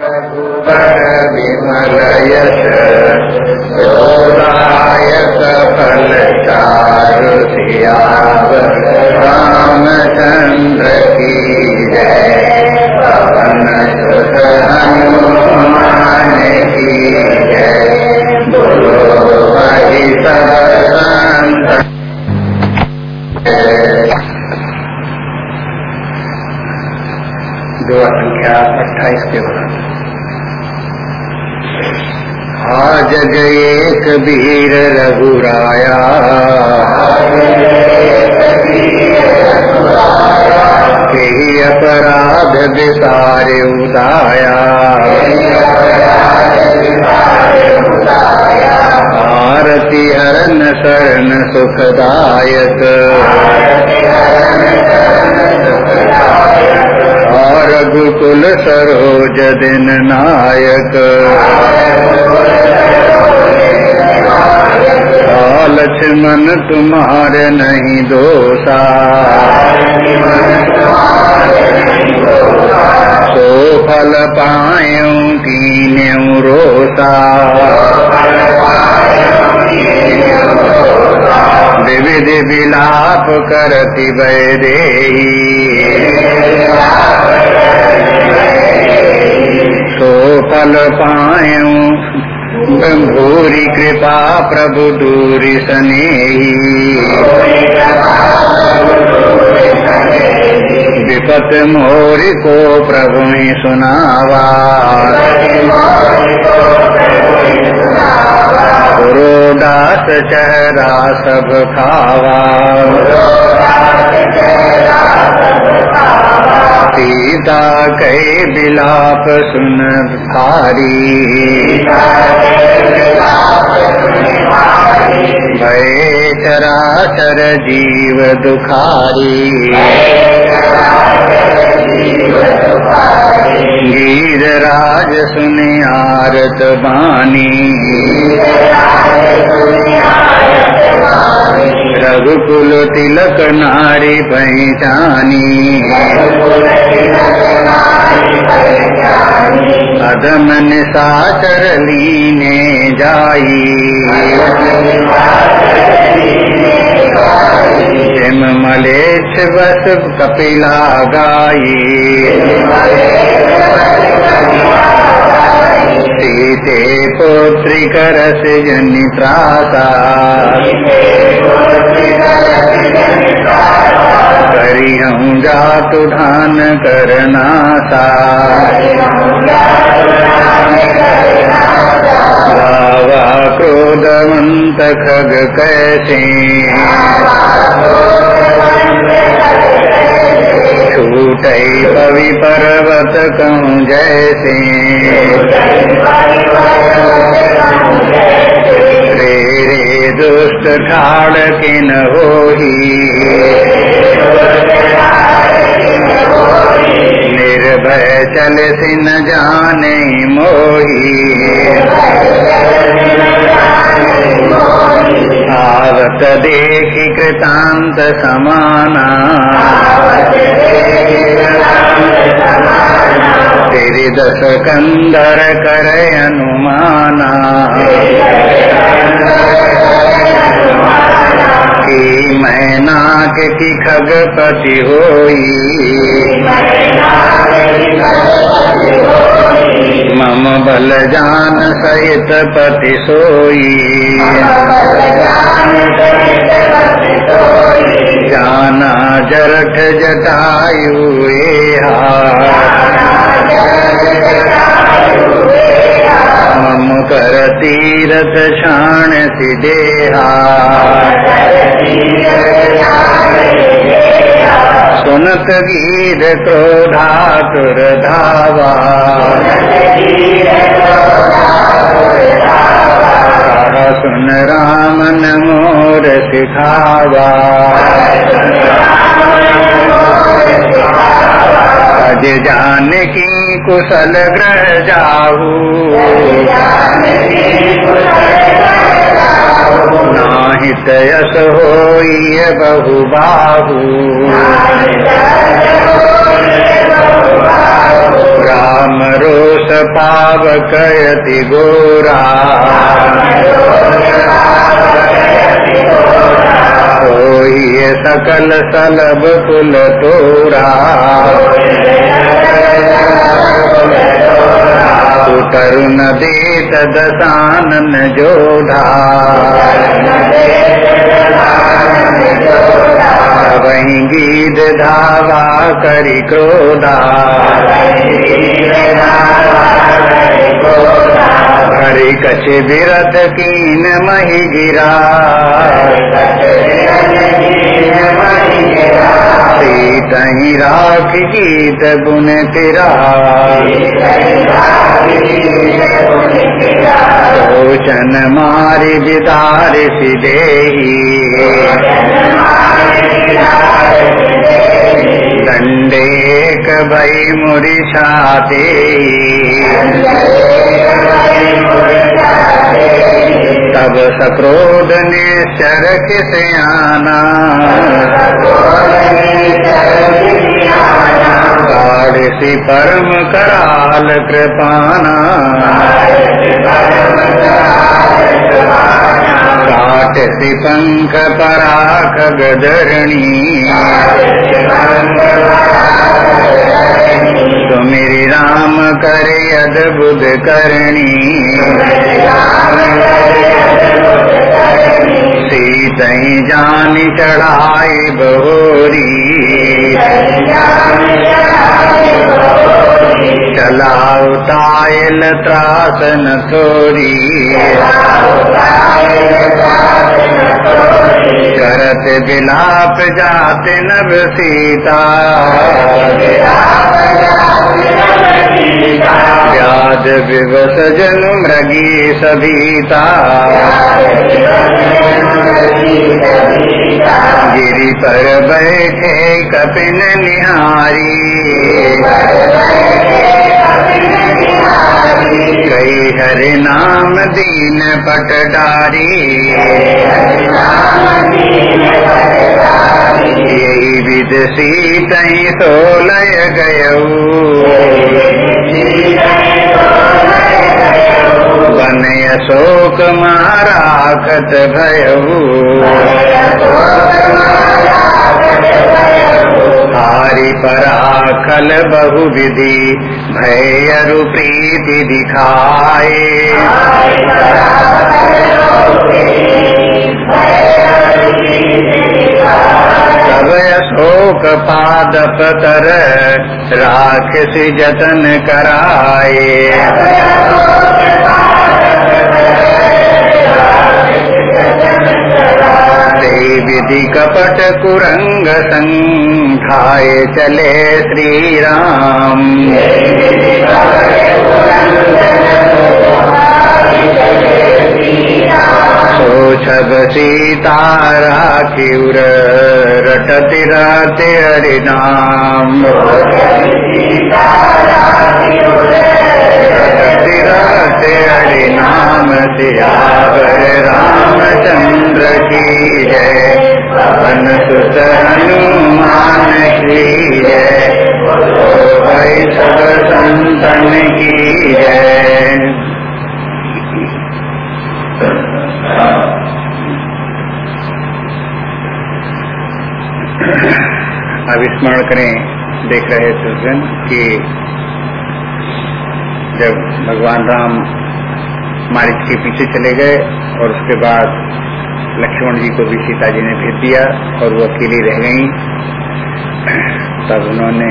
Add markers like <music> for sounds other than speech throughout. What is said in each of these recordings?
रघुबर विमल यश योदायक फल चारु सियावर रामचंद्र की जय पवन सुत हनुमान की जय बोलो हरि दो संख्या अट्ठाईस के बाद आज एक वीर रघुराया। यही अपराध विसारे उदाया। आरती हरण शरण सुखदायक। रघुकुल सरोज दिन नायक। लक्ष्मण तुम्हारे नहीं दोषा। सो फल पायू कीन्यू रोसा। विविध विलाप करति वैदेही। फल पायू भूरी कृपा प्रभु दूरी सनेही। विपत मोरी को प्रभु ही सुनावा। दास चेहरा सब खावा। सीता कहे बिलाप सुन भारी। भय चराचर जीव दुखारी। गिर राज सुनि आरत बानी। रघुकुल तिलक नारी पहचानी अदम निशाचर लीने जाई। जिम मलेच्छ बस कपिला गाई। सीते पुत्री करस जनि त्रासा करी हूँ जातु धान करना खग कैसे छूट पवि पर्वत कहूँ जैसे। रे रे दुष्ट ठाड़ के न होही निर्भय चल सिन जाने मोही आवत देखी कृतांत समाना। तेरी दस कंदर कर अनुमाना। की मैनाक की खगपति होई। मम बल जान सहित पति सोई जाना जरठ जटायु मम कर तीरथ शाण सिदेहा सुनत गीत क्रोधातुर धावा। सुन रामन मोर सिखावा। अज जान की कुशल ग्रह जाहू। नाहित यश होई बहु बाहू। राम रोष पाव कयति गोरा। सोई सकल सलब कुल तोरा। तरुण देत दसानन जोधा। वही गीत धावा करी क्रोधा। हरि कछ बिरत कीन मही गिरा। सीतही राख गीत गुण तिरा। सोचन मारि विदार सिदेही। दंडेक भई मुरी छाते। तब सक्रोध ने चरख से आना सी परम कराल कृपाना। काट सी पंख पराख गदरणी। सुमिरी राम करे अद्भुत करणी। सीतई जान चढ़ाई बहोरी। चलाओ तायल त्रासन थोरी। करत बिलाप जात नभ सीता। व्याज विवस जन मृगी सभीता। गिरी पर बैठे कपिन निहारी। कई हरि नाम दीन पटडारी यही विद सीतई सोलय गयऊ। बन अशोक महाराखत भयऊ। हारी पराखल बहु विधि भयरु प्रीति दिखाए। तब अशोक पादप कर राक्षस जतन कराए। विधि कपट कुरंग संघाए चले श्री राम सोछब सीता राखिर रटति रहते हरिनाम। रटति रहते हरिनाम, सियावर रामचंद्र की है। पवन सुत हनुमान की है। भाई सब संतन की है। अब स्मरण करें, देख रहे थे कि जब भगवान राम मारिच के पीछे चले गए और उसके बाद लक्ष्मण जी को भी सीता जी ने भेज दिया और वो अकेली रह गई, तब उन्होंने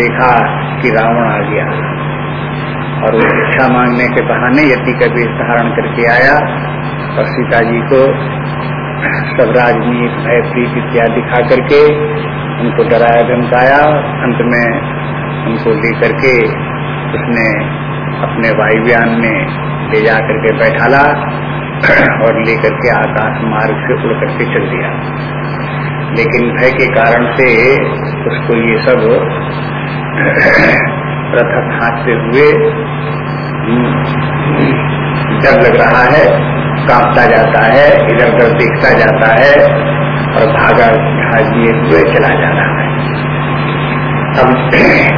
देखा कि रावण आ गया और वो शिक्षा मांगने के बहाने यति का भी धारण करके आया और सीता जी को सब राजनीत भय प्रीति इत्यादि दिखा करके उनको डराया, धमकाया। अंत में उनको ले करके उसने अपने वायुयान में ले जा करके बैठाला और ले करके आकाश मार्ग से उड़ करके चल दिया। लेकिन भय के कारण से उसको ये सब पृथक हादसे हुए। डर लग रहा है। कांपता जाता है, इधर उधर देखता जाता है और भागा दिए हुए चला जा रहा है। अब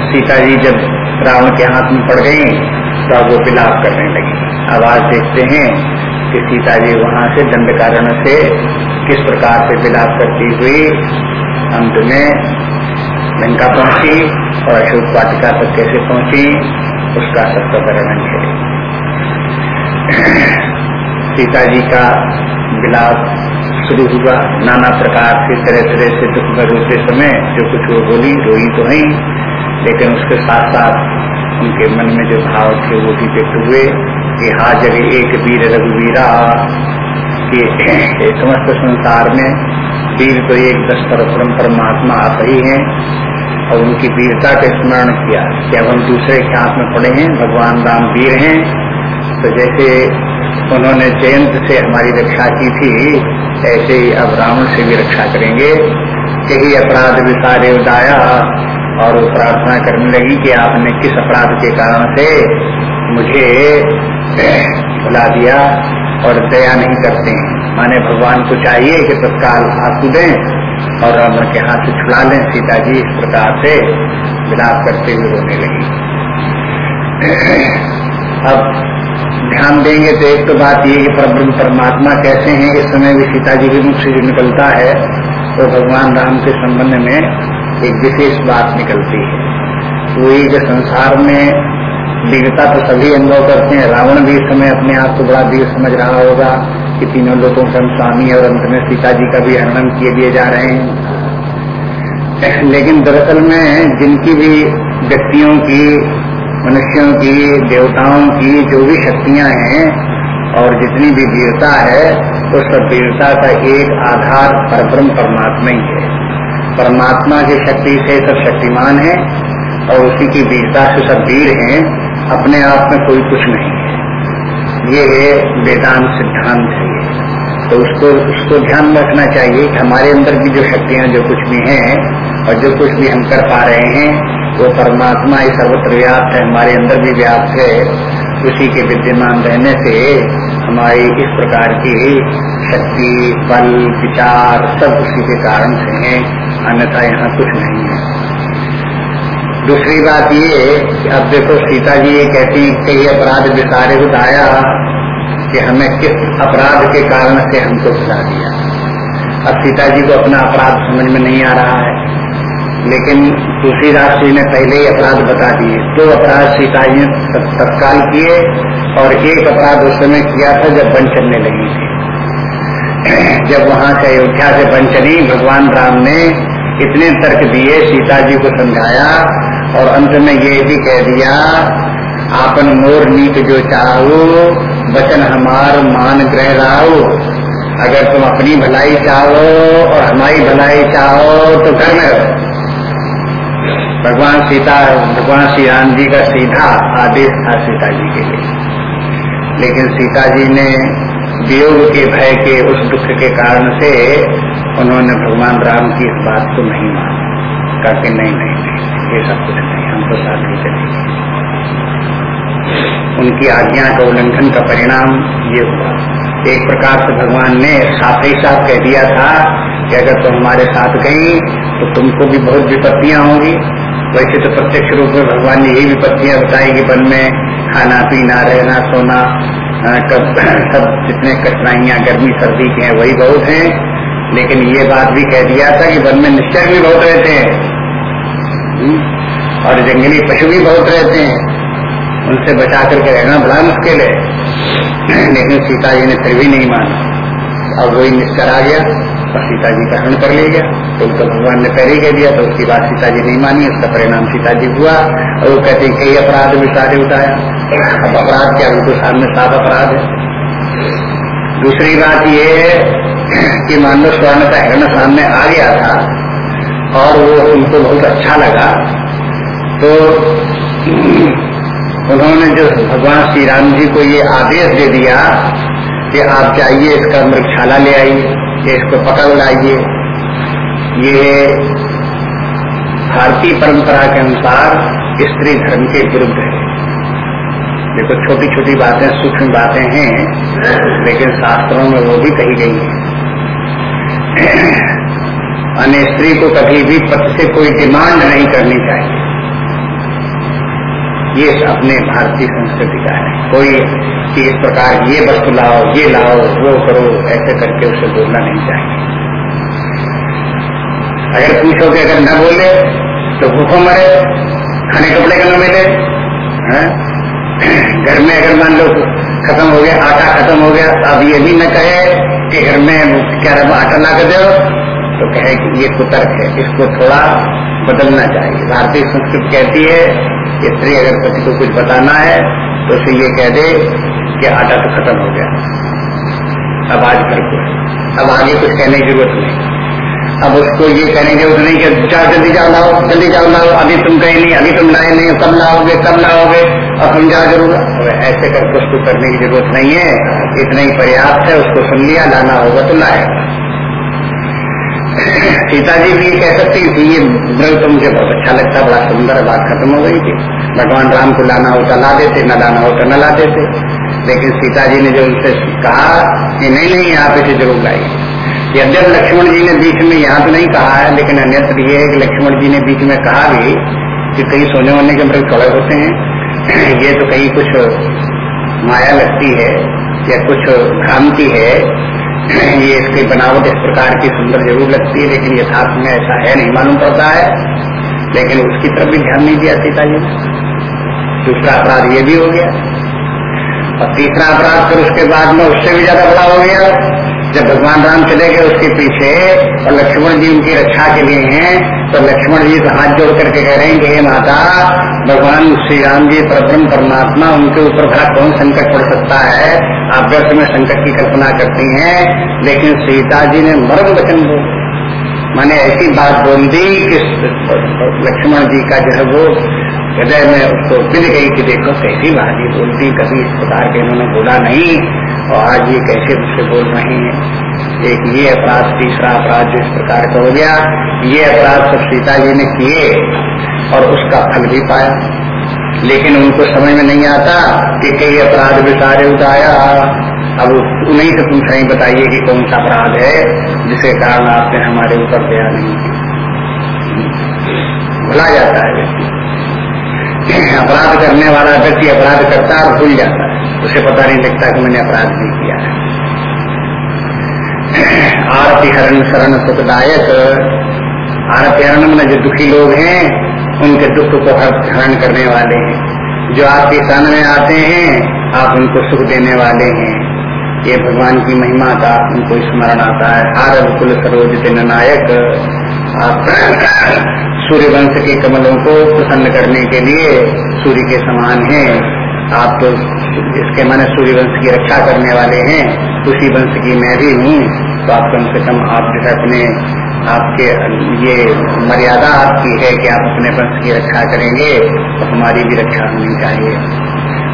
सीता जी जब रावण के हाथ में पड़ गई तो वो विलाप करने लगी। आज देखते हैं कि सीता जी वहाँ से दंड कारण से किस प्रकार से विलाप करती हुई अंत में लंका पहुँची और अशोक वाटिका तक कैसे पहुँची, उसका सबका वर्णन है। सीता जी का विलाप शुरू हुआ। नाना प्रकार से तरह तरह से दुख में रोते समय जो कुछ वो बोली, रोई तो नहीं, लेकिन उसके साथ साथ उनके मन में जो भाव थे वो भी व्यक्त हुए कि हाजर एक वीर रघुवीरा कि <clears throat> समस्त संसार में वीर तो एक दस परम परमात्मा आप ही हैं और उनकी वीरता का स्मरण किया। कि अब हम दूसरे के हाथ में पड़े हैं, भगवान राम वीर हैं तो जैसे उन्होंने जयंत से हमारी रक्षा की थी, ऐसे ही अब रावण से भी रक्षा करेंगे। यही अपराध विसारे उदाया और वो प्रार्थना करने लगी कि आपने किस अपराध के कारण से मुझे बुला दिया और दया नहीं करते। माने भगवान को चाहिए कि तत्काल आपको दें और रावण के हाथ से छुड़ा लें। सीता जी इस प्रकार से विलाप करते हुए रोने लगी। अब ध्यान देंगे तो एक तो बात ये कि परब्रह्म परमात्मा कैसे हैं, इस समय भी सीता जी के मुख से जो निकलता है तो भगवान राम के संबंध में एक विशेष बात निकलती है। वो ये जो संसार में वीरता तो सभी अनुभव करते हैं, रावण भी इस समय अपने आप को बड़ा वीर समझ रहा होगा कि तीनों लोगों का स्वामी और अंत में सीता जी का भी हरण किए दिए जा रहे हैं। लेकिन दरअसल में जिनकी भी व्यक्तियों की मनुष्यों की, देवताओं की जो भी शक्तियाँ हैं और जितनी भी वीरता है तो वीरता का एक आधार परब्रह्म परमात्मा ही है। परमात्मा की शक्ति से सब शक्तिमान है और उसी की वीरता से सब वीर हैं, अपने आप में कोई कुछ नहीं है। ये है वेदांत सिद्धांत है तो उसको उसको ध्यान रखना चाहिए कि हमारे अंदर की जो शक्तियाँ, जो कुछ भी हैं और जो कुछ भी हम कर पा रहे हैं वो परमात्मा ही सर्वत्र व्याप्त है, हमारे अंदर भी व्याप्त है, उसी के विद्यमान रहने से हमारी इस प्रकार की शक्ति, बल, विचार सब उसी के कारण से है, अन्यथा यहाँ कुछ नहीं है। दूसरी बात ये कि अब देखो, सीता जी ये कहती कई अपराध विसारे बताया कि हमें किस अपराध के कारण से हमको बुला दिया। अब सीता जी को अपना अपराध समझ में नहीं आ रहा है। लेकिन दूसरी राशि ने पहले ही अपराध बता दिए। दो अपराध सीता जी ने तत्काल किए और एक अपराध उस समय किया था जब बन चलने लगी थी। <clears throat> जब वहाँ से अयोध्या से बन चली, भगवान राम ने इतने तर्क दिए, सीता जी को समझाया और अंत में ये भी कह दिया, आपन मोर नीत जो चाहो, वचन हमार मान ग्रह रहो। अगर तुम अपनी भलाई चाहो और हमारी भलाई चाहो तो घर में रहो। भगवान सीता भगवान श्री राम जी का सीधा आदेश था सीता जी के लिए। लेकिन सीता जी ने वियोग के भय के, उस दुख के कारण से उन्होंने भगवान राम की इस बात को नहीं माना। कहा कि नहीं नहीं नहीं, ये सब कुछ नहीं, हम तो साथ ही चलेंगे उनकी आज्ञा का उल्लंघन का परिणाम ये हुआ। एक प्रकार से भगवान ने साथ ही साथ कह दिया था कि अगर तुम तो हमारे साथ गई तो तुमको भी बहुत विपत्तियाँ होंगी। वैसे तो प्रत्यक्ष रूप में भगवान ने यही विपत्तियाँ बताई कि वन में खाना पीना रहना सोना कब <clears throat> सब जितने कठिनाइयाँ गर्मी सर्दी की हैं वही बहुत हैं। लेकिन ये बात भी कह दिया था कि वन में निश्चय भी बहुत रहते हैं। हम्म, और जंगली पशु भी बहुत रहते हैं। उनसे बचा करके रहना बड़ा मुश्किल है। <clears throat> लेकिन सीता जी ने फिर भी नहीं माना। अब वही निश्चर आ गया और सीता जी का हरण कर ले गया। तो भगवान ने पहले कह दिया तो उसकी बात सीता जी नहीं मानी उसका परिणाम सीता जी हुआ और वो कहते कई अपराध भी सारे उठाया अब अपराध क्या उनको सामने साफ़ अपराध है दूसरी बात ये है कि मान लो स्वर्ण का हरण सामने आ गया था और वो उनको बहुत अच्छा लगा तो उन्होंने जो भगवान श्री राम जी को ये आदेश दे दिया कि आप जाइए इसका मृक्षाला ले आइए इसको पकड़ लाइए ये भारतीय परंपरा के अनुसार स्त्री धर्म के विरुद्ध है। देखो छोटी छोटी बातें, सूक्ष्म बातें हैं, लेकिन शास्त्रों में वो भी कही गई है। अन्य स्त्री को कभी भी पति से कोई डिमांड नहीं करनी चाहिए। ये अपने भारतीय संस्कृति का है। कोई कि इस प्रकार ये वस्तु लाओ, ये लाओ, वो करो, ऐसे करके उसे बोलना नहीं चाहिए। अगर पूछोगे अगर न बोले तो भूखों मरे, खाने कपड़े का न मिले? घर में अगर मान लो खत्म हो गया, आटा खत्म हो गया, अब ये भी न कहे कि घर में क्या आटा ला कर दो तो कहे कि ये कुतर्क है, इसको थोड़ा बदलना चाहिए। भारतीय संस्कृति कहती है, कि स्त्री अगर पति को कुछ बताना है तो उसे ये कह दे कि आटा तो खत्म हो गया। अब आज घर को अब आगे कुछ कहने की ज़रूरत नहीं। अब उसको ये कहने की ज़रूरत नहीं चार जल्दी जाओ लाओ, जल्दी जाओ लाओ, अभी तुम कहीं नहीं, अभी तुम लाए नहीं कब लाओगे कब लाओगे और तुम जा ज़रूर ऐसे करके उसको करने की ज़रूरत नहीं है, इतना ही पर्याप्त है, उसको सुन लिया, लाना होगा तो लाएगा सीता जी भी कह सकती थी ये व्रत तो मुझे बहुत अच्छा लगता, बड़ा सुंदर बात खत्म हो गई थी। भगवान राम को लाना होता ला देते, न लाना होता न ला देते। लेकिन सीता जी ने जो उनसे कहा कि नहीं नहीं, आप इसे ज़रूर लाइए यद्यप लक्ष्मण जी ने बीच में, यहाँ तो नहीं कहा है, लेकिन अन्यत्र ये है कि लक्ष्मण जी ने बीच में कहा भी कि कई सोने वोने के मृग थोड़े होते हैं। <clears throat> ये तो कहीं कुछ माया लगती है, या कुछ भ्रांति है। <clears throat> ये इसकी बनावट इस प्रकार की सुंदर ज़रूर लगती है, लेकिन यथार्थ में ऐसा है, नहीं मालूम पड़ता है। लेकिन उसकी तरफ़ भी ध्यान नहीं दिया सीता जी दूसरा अपराध ये भी हो गया। और तीसरा अपराध फिर उसके बाद में उससे भी ज़्यादा बड़ा हो गया। जब भगवान राम चले गए उसके पीछे और लक्ष्मण जी उनकी रक्षा के लिए हैं तो लक्ष्मण जी तो हाथ जोड़ करके कह रहे हैं कि, हे माता, भगवान श्री राम जी परब्रह्म परमात्मा उनके ऊपर भला कौन संकट पड़ सकता है? आप व्यर्थ में संकट की कल्पना करती हैं, लेकिन सीता जी ने मर्म वचन बोल मैंने ऐसी बात बोल दी कि लक्ष्मण जी का जो है वो हृदय में उसको मिल गई कि देखो कैसी बात ये बोलती कभी इस प्रकार के इन्होंने बोला नहीं। और आज ये कैसे मुझसे बोल रहे हैं? एक ये अपराध, तीसरा अपराध जो इस प्रकार का हो गया, ये अपराध सब सीता जी ने किए और उसका फल भी पाया। लेकिन उनको समझ में नहीं आता कि कई अपराध विचारे उठाया अब उन्हीं से तुम सही बताइए कि कौन सा अपराध है जिसके कारण आपने हमारे ऊपर दया नहीं भुला जाता है व्यक्ति। अपराध करने वाला व्यक्ति अपराध करता और भूल जाता है। उसे पता नहीं लगता कि मैंने अपराध नहीं किया है। आरती हरण शरण सुखदायक। आरती हरण में जो दुखी लोग हैं, उनके दुख को हरण करने वाले हैं। जो आपके शरण में आते हैं, आप उनको सुख देने वाले हैं। ये भगवान की महिमा का उनको स्मरण आता है। हार कुल सरोज दिन नायक। आप सूर्य वंश के कमलों को प्रसन्न करने के लिए सूर्य के समान हैं। आप तो इसके माने सूर्य वंश की रक्षा करने वाले हैं, उसी वंश की मैं भी हूँ तो आप कम से कम आप जो है अपने, आपके, ये मर्यादा आपकी है कि आप अपने वंश की रक्षा करेंगे तो हमारी भी रक्षा होनी चाहिए।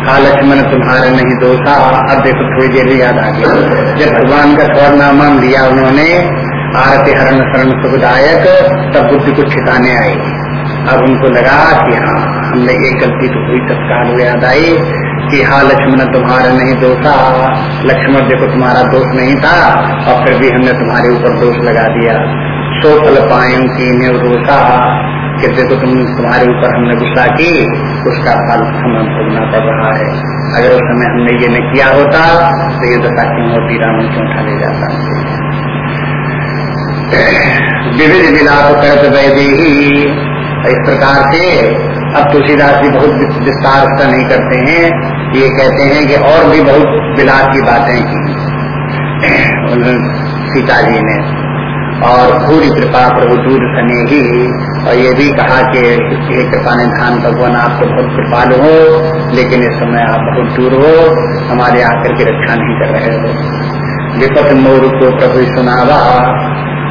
हा लक्ष्मण, तुम्हारे नहीं दोषा। अब देखो, थोड़ी देर याद आ गया। जब भगवान का स्वर नाम लिया उन्होंने, आरती हरण शरण सुखदायक, तब बुद्धि को ठिकाने आएगी। अब उनको लगा कि हाँ हमने एक गलती तो हुई, तत्काल याद आई कि हाँ लक्ष्मण, तुम्हारा नहीं दोषा लक्ष्मण देखो, तुम्हारा दोष नहीं था, और फिर भी हमने तुम्हारे ऊपर दोष लगा दिया। सो फल पाए की दोषा कि देखो, तुम तुम्हारे ऊपर हमने गुस्सा की, उसका फल हमें भोगना पड़ रहा है। अगर उस समय हमने ये नहीं किया होता तो ये दशा क्यों होती? रावण क्यों उठा ले जाता? विविध विलाप ही इस प्रकार से अब तुलसीदास जी बहुत विस्तार से नहीं करते हैं। ये कहते हैं कि और भी बहुत विलास की बातें की। सीता जी ने। और पूरी कृपा प्रभु दूर सने ही। और ये भी कहा कि हे कृपा निधान भगवान आप तो बहुत कृपालु हो, लेकिन इस समय आप बहुत दूर हो। हमारे आकर की रक्षा नहीं कर रहे हो। विपत मोर को प्रभु सुनावा।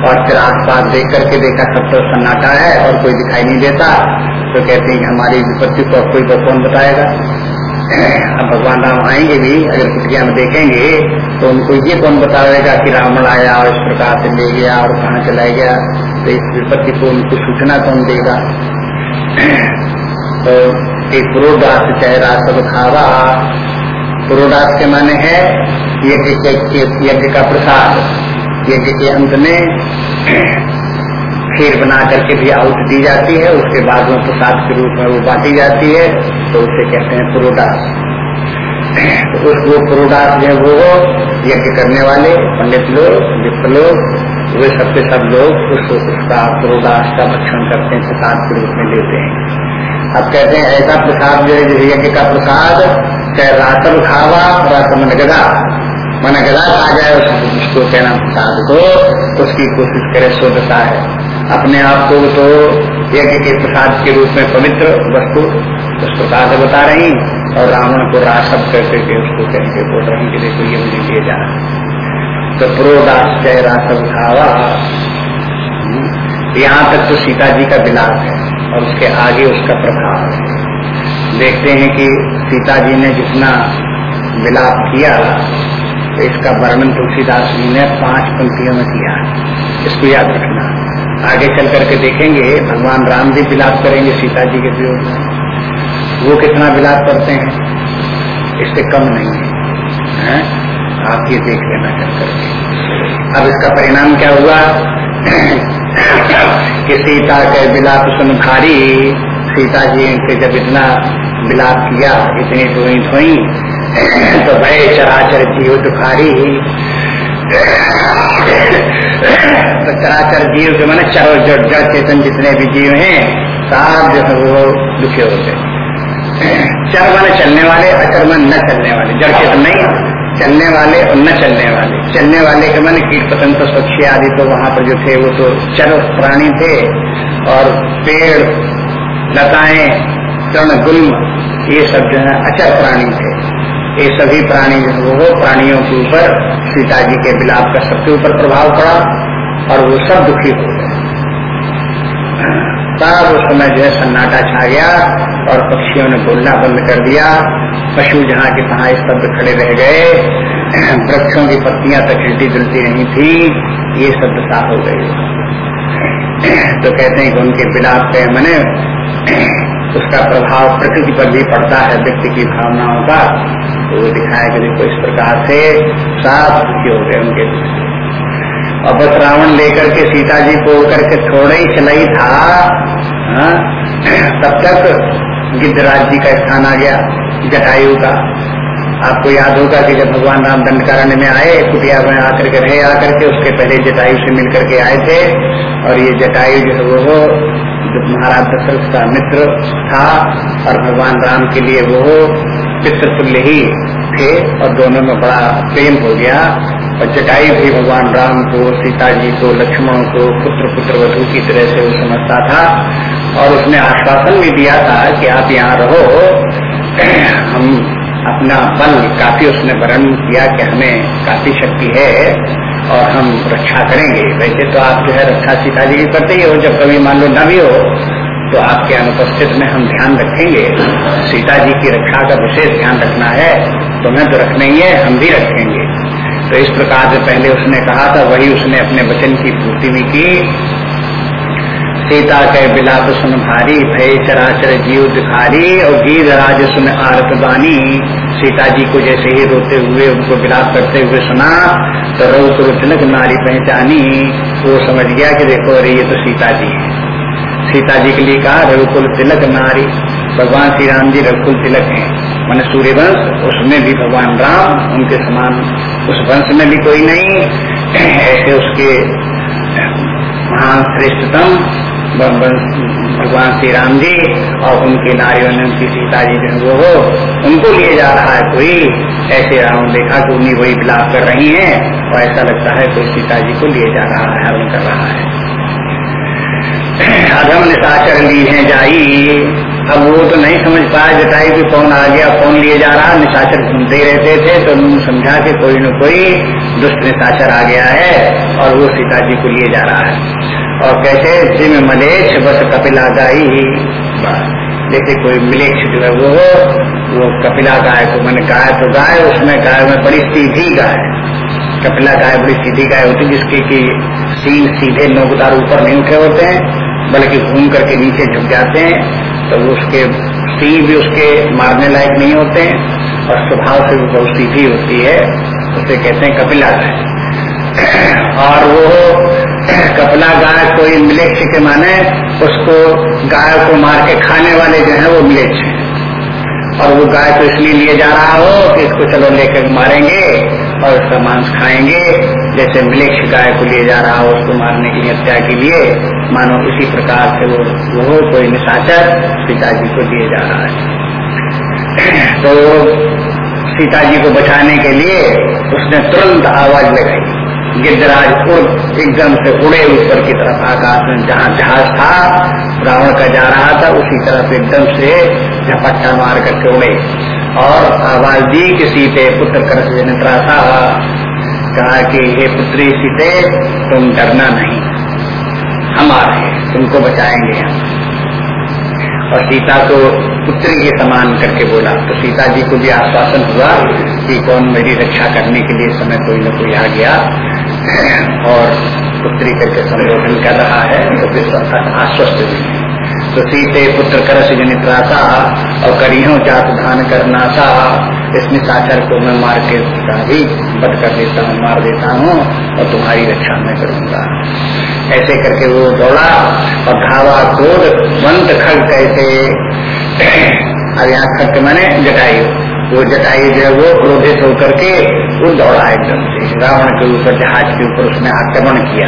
और फिर आस पास देख करके देखा सब तो सन्नाटा है और कोई दिखाई नहीं देता। तो कहते हैं कि हमारी विपत्ति को कोई तो कौन बताएगा? <clears throat> अब भगवान राम आएँगे भी, अगर कुटिया में देखेंगे तो उनको ये कौन बताएगा कि रावण आया और इस प्रकार से ले गया और कहाँ चला गया? तो इस विपत्ति को उनको सूचना कौन देगा? <clears throat> तो एक पुरोदास चेहरा सब खावा। पुरोदास के माने है यज्ञ का प्रसाद। यज्ञ के अंत में <clears throat> खीर बना करके भी आउट दी जाती है, उसके बाद में प्रसाद के रूप में वो बांटी जाती है तो उसे कहते हैं पुरोडास तो उस वो पुरोडास जो वो यज्ञ करने वाले, पंडित लोग विप्र लोग, वे सबके सब लोग उस उसका पुरोडास का भक्षण करते हैं, प्रसाद के रूप में लेते हैं। अब कहते हैं, ऐसा प्रसाद जो है यज्ञ का प्रसाद, चाहे राशन खावा राशन गदा मन गदा आ जाए, उसको कहना प्रसाद को, उसकी कोशिश करे शुद्धता है। अपने आप को तो यज्ञ के प्रसाद के रूप में पवित्र वस्तु उस प्रकार से बता रही और रावण को रासव करके के उसको कहेंगे, बोल रही के देखो ये मुझे दिए जा तो प्रोदाश्चय रासव खावा यहाँ तक तो सीता जी का विलाप है और उसके आगे उसका प्रभाव है। देखते हैं कि सीता जी ने जितना विलाप किया तो इसका वर्णन तुलसीदास जी ने पाँच पंक्तियों में किया इसको याद रखना। आगे चल करके देखेंगे, भगवान राम भी विलाप करेंगे, सीता जी के वियोग में वो कितना विलाप करते हैं, इससे कम नहीं है? आप ये देख लेना चल करके। अब इसका परिणाम क्या हुआ? <clears throat> कि सीता के विलाप सुन भारी, सीता जी के जब इतना विलाप किया, इतनी धोई धोई <clears throat> तो भय चराचर जीव दुखारी। तो चराचर जीव जो मैंने चरो जो जड़ चेतन जितने भी जीव हैं सब जो है वो दुखी होते चर मन चलने वाले, अचर मन न चलने वाले। जड़ चेतन नहीं, चलने वाले और न चलने वाले। चलने वाले के मन कीट पतंग तो पक्षी आदि तो वहाँ पर जो थे वो तो चर प्राणी थे। और पेड़, लताएँ तृण गुल्म ये सब जो है अचर प्राणी थे। ये सभी प्राणी वो प्राणियों के ऊपर सीता जी के विलाप का सबके ऊपर प्रभाव पड़ा और वो सब दुखी हो गए। तब उस समय जो है सन्नाटा छा गया और पक्षियों ने बोलना बंद कर दिया। पशु जहाँ के तहा स्तब्ध खड़े रह गए। वृक्षों की पत्तियाँ तक हिलती जुलती नहीं थी। ये शब्द साफ़ हो गई। तो कहते हैं कि उनके विलाप पे मैंने उसका प्रभाव प्रकृति पर भी पड़ता है, व्यक्ति की भावनाओं का। तो वो दिखाया कि देखो इस प्रकार से साफ़ दुखी हो गए उनके और बस रावण लेकर के सीता जी को करके थोड़ा ही चलाई था हाँ, तब तक गिद्धराज जी का स्थान आ गया जटायु का। आपको याद होगा कि जब भगवान राम दंडकारण्य में आए कुटिया में आकर के रहे आकर के उसके पहले जटायु से मिलकर के आए थे और ये जटायु जो है वो महाराज दशरथ का मित्र था और भगवान राम के लिए वो पितृतुल्य ही थे और दोनों में बड़ा प्रेम हो गया। और जटाई भी भगवान राम को, सीता जी को, लक्ष्मण को, पुत्र पुत्र वधु की तरह से वो समझता था। और उसने आश्वासन भी दिया था कि आप यहाँ रहो। <clears throat> हम अपना बल काफ़ी उसने वर्णन किया कि हमें काफ़ी शक्ति है और हम रक्षा करेंगे। वैसे तो आप जो है रक्षा सीता जी की करते ही हो, जब कभी मान लो न भी हो तो आपके अनुपस्थित में हम ध्यान रखेंगे। सीता जी की रक्षा का विशेष ध्यान रखना है तुम्हें तो रखना ही है, हम भी रखेंगे। तो इस प्रकार से पहले उसने कहा था, वही उसने अपने वचन की पूर्ति भी की। सीता के बिलाप सुन भारी, भय चराचर जीव दिखारी, और गीत राज सुन आरत बानी। सीता जी को जैसे ही रोते हुए, उनको विलाप करते हुए सुना तो रो तो तिलक नारी पहचानी। वो समझ गया कि देखो, अरे, ये तो सीता जी है। सीता जी के लिए कहा, रघुकुल तिलक नारी। भगवान श्री राम जी रघुकुल तिलक हैं। मान सूर्यवंश, उसमें भी भगवान राम, उनके समान उस वंश में भी कोई नहीं। ऐसे उसके, महान श्रेष्ठतम भगवान श्री राम जी और उनके नारियों ने उनकी सीता जी जो हो उनको लिए जा रहा है कोई। ऐसे राम देखा कि उन्हीं वही विलाप कर रही हैं और ऐसा लगता है कोई सीता जी को लिए जा रहा है हरण कर रहा है। अधम निशाचर ली है जाई। अब वो तो नहीं समझ पाया जताई कि कौन आ गया, कौन लिए जा रहा। निशाचर घूमते रहते थे तो उन्होंने समझा कि कोई न कोई दुष्ट निशाचर आ गया है और वो सीता जी को लिए जा रहा है। और कैसे जिम मलेच्छ, बस कपिला गाई जैसे कोई मिलेक्ष जो है वो वो कपिला गाय को मैंने गाय तो गाय, उसमें गाय में बड़ी सीधी गाय। कपिला गाय बड़ी सीधी गाय होती जिसके की सीन सीधे नोकदार ऊपर नहीं उठे होते हैं। बल्कि घूम करके नीचे झुक जाते हैं तो उसके सींग भी उसके मारने लायक नहीं होते हैं, और स्वभाव से भी बहुत सीधी होती है, उसे कहते हैं कपिला गाय और वो कपिला गाय कोई मिलेक्ष के माने, उसको गाय को मार के खाने वाले जो है वो मिलेक्ष है। और वो गाय तो इसलिए लिए जा रहा हो कि इसको चलो लेकर मारेंगे, और उसका मांस खाएँगे, जैसे मिलेक्ष गाय को लिए जा रहा हो उसको मारने की हत्या के लिए। मानो इसी प्रकार से वो वो कोई निशाचर पिताजी को दिए जा रहा है। तो सीता जी को बचाने के लिए उसने तुरंत आवाज़ लगाई। गिद्धराज उड़ एकदम से उड़े ऊपर की तरफ़ आकाश में, जहाँ जहाज़ था, रावण का जा रहा था, उसी तरफ़ एकदम से झपट्टा मार करके उड़े। और आवाज़ दी कि सीते, पुत्र कर त्रासा कहा कि, हे पुत्री सीते, तुम डरना नहीं। हम आ रहे हैं, तुमको बचाएँगे हम। और सीता को पुत्री के समान करके बोला। तो सीता जी को भी आश्वासन हुआ कि कौन मेरी रक्षा करने के लिए समय कोई न कोई आ गया। और पुत्री करके संबोधन कर रहा है तो फिर आश्वस्त भी तो सीते पुत्र करस जनित्रासा और करियों जात धान करनासा। इसमें साक्षर को मैं मार के भी बद कर देता हूँ, मार देता हूँ और तुम्हारी रक्षा मैं करूँगा। ऐसे करके वो दौड़ा और धावा क्रोध मंद खग कैसे अब यहाँ खग मैंने जटाई वो जटाई जो है वो क्रोधित होकर के वो दौड़ा एकदम से। रावण के ऊपर, जहाज़ के ऊपर उसने आक्रमण किया।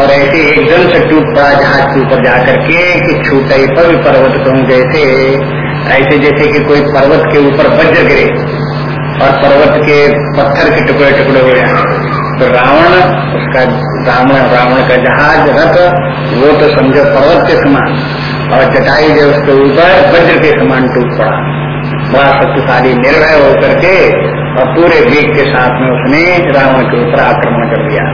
और ऐसे एकदम से टूट पड़ा जहाज़ के ऊपर जाकर के छूटे पर पर्वत कहूँ जैसे ऐसे जैसे कि कोई पर्वत के ऊपर वज्र गिरे और पर्वत के पत्थर के टुकड़े टुकड़े हो जाए तो रावण, उसका रावण रावण का जहाज़, रथ, वो तो समझो पर्वत के समान और जटाई जो उसके ऊपर वज्र के समान टूट पड़ा। बड़ा शक्तिशाली निर्भय होकर के और पूरे वेग के साथ में उसने रावण के ऊपर आक्रमण कर दिया।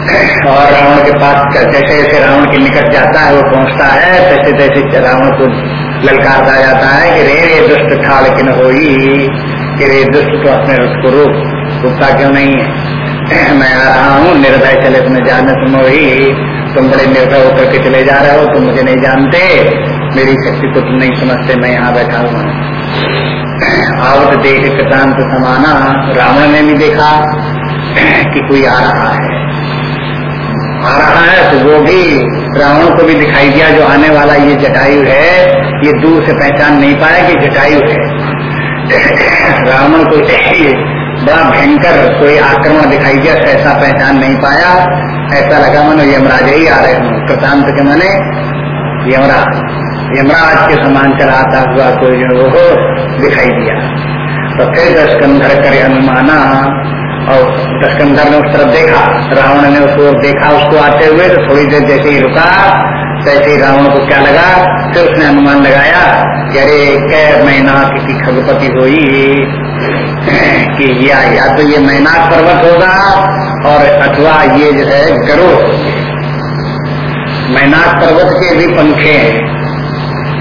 और रावण के पास जैसे जैसे रावण के निकट जाता है, वो पहुँचता है तैसे तैसे रावण को ललकारता जाता है कि रे रे दुष्ट ठाड़ कि न हो कि रे दुष्ट तो अपने रथ को रोक रुकता क्यों नहीं है? मैं आ रहा हूँ, निर्भय चले तुम्हें जाने तुम वही तुम बड़े निर्भय होकर के चले जा रहे हो, तुम मुझे नहीं जानते, मेरी शक्ति को तुम नहीं समझते, मैं यहाँ बैठा हुआ आवत देख कृतांत समाना, रावण ने भी देखा कि कोई आ रहा है। आ रहा है तो वो भी रावण को भी दिखाई दिया, जो आने वाला ये जटायु है, ये दूर से पहचान नहीं पाया कि जटायु है। रावण को बड़ा भयंकर कोई आक्रमण दिखाई दिया, ऐसा पहचान नहीं पाया। ऐसा लगा मनो यमराज ही आ रहे हूँ। प्रशांत के मने यमराज यमराज के समान चलाता हुआ कोई जो हो दिखाई दिया। तो फिर दशकंधर करे अनुमाना और दशकंधर ने उस तरफ़ देखा, रावण ने उसको देखा, उसको आते हुए तो थोड़ी देर जैसे ही रुका, तैसे ही रावण को क्या लगा? फिर उसने अनुमान लगाया अरे कै मैनाक की खगपति हुई, कि या या तो ये मैनाक पर्वत होगा और अथवा ये जो है गरुड़। मैनाक पर्वत के भी पंखे हैं।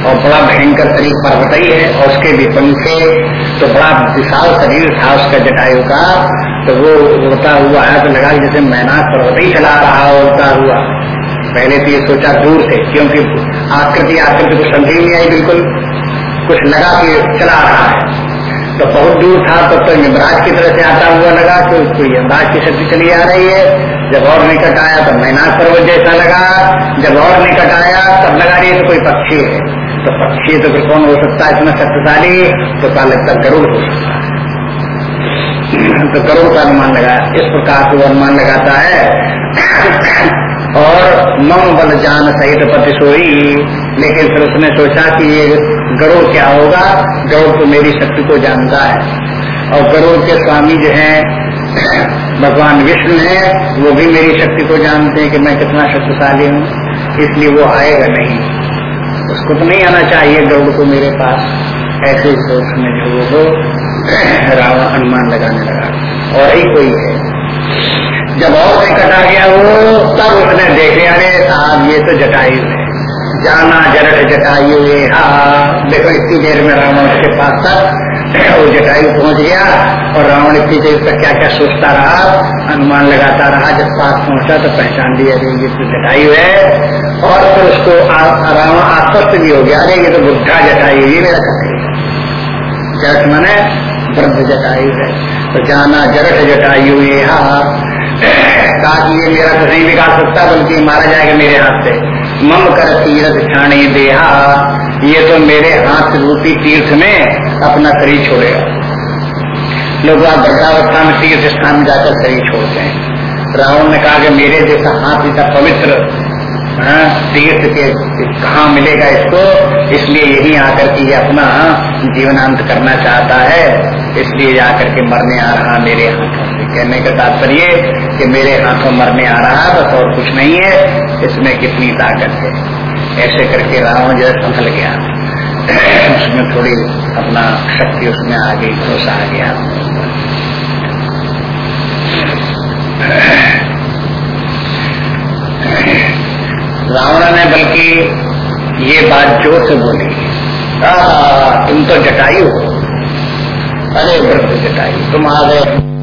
और बड़ा भयंकर शरीर पर्वत ही है और उसके भी पंखे तो बड़ा विशाल शरीर था उसका जटायु का तो वो उड़ता हुआ है तो लगा जैसे मैनाक पर्वत ही चला रहा उड़ता हुआ। पहले तो ये सोचा दूर से, क्योंकि आकृति आकृति को समझ ही नहीं आई बिल्कुल। कुछ लगा कि चला रहा है। तो बहुत दूर था, तब तो यमराज की तरह से आता हुआ लगा कि उसको यमराज की शक्ति चली आ रही है। जब और निकट आया तो मैनाक पर्वत जैसा लगा। जब और निकट आया, तब लगा रही है तो कोई पक्षी है। तो पक्षी तो फिर कौन हो सकता है? इतना शक्तिशाली। तो क्या लगता गरुड़ हो सकता है। तो गरुड़ का अनुमान लगाया इस प्रकार से वो अनुमान लगाता है। और मम बल जान सहित पति सोई लेकिन फिर उसने सोचा कि ये गरुड़ क्या होगा? गरुड़ तो मेरी शक्ति को जानता है। और गरुड़ के स्वामी जो है, भगवान विष्णु है, वो भी मेरी शक्ति को जानते हैं कि मैं कितना शक्तिशाली हूँ। इसलिए वो आएगा नहीं। उसको तो नहीं आना चाहिए, गौड़ को मेरे पास ऐसे सोच में जो वो <clears throat> रावण अनुमान लगाने लगा। और ही कोई है। जब और से कटा गया वो, तब उसने देखे, अरे साहब, ये तो जटायु है। जाना जरट जटायु हाँ। देखो, इतनी देर में रावण उसके पास तक वो जटायु पहुँच गया और रावण इतनी देर तक क्या क्या सोचता रहा, अनुमान लगाता रहा, जब पास पहुँचा तो पहचान लिया ये तो जटायु है। और फिर तो उसको रावण आश्वस्त भी हो गया, अरे ये तो बुद्धा जटायु, ये मेरा कथन जट मैंने वृद्ध जटायु है। तो जाना जरट जटायु ये <clears throat> कहा कि ये मेरा तो नहीं बिगाड़ सकता, बल्कि मारा जाएगा मेरे हाथ से। मम कर तीर्थ छाणी देहा। ये तो मेरे हाथ रूपी तीर्थ में अपना शरीर छोड़ेगा लोग वृद्धावस्था में तीर्थ स्थान में जाकर शरीर छोड़ते हैं। रावण ने कहा कि मेरे जैसा हाथ इतना पवित्र हाँ, तीर्थ के कहा मिलेगा इसको? इसलिए यही आकर के अपना जीवनांत करना चाहता है। इसलिए आकर के मरने आ रहा मेरे हाथों कहने का तात्पर्य कि मेरे हाथों मरने आ रहा बस और कुछ नहीं है। इसमें कितनी ताकत है। ऐसे करके रावण जो संभल गया। उसमें थोड़ी अपना शक्ति उसमें आ गई, भरोसा आ गया। रावण ने बल्कि ये बात ज़ोर से बोली तुम तो जटायु हो। अरे बड़े जटायु तुम आ गए।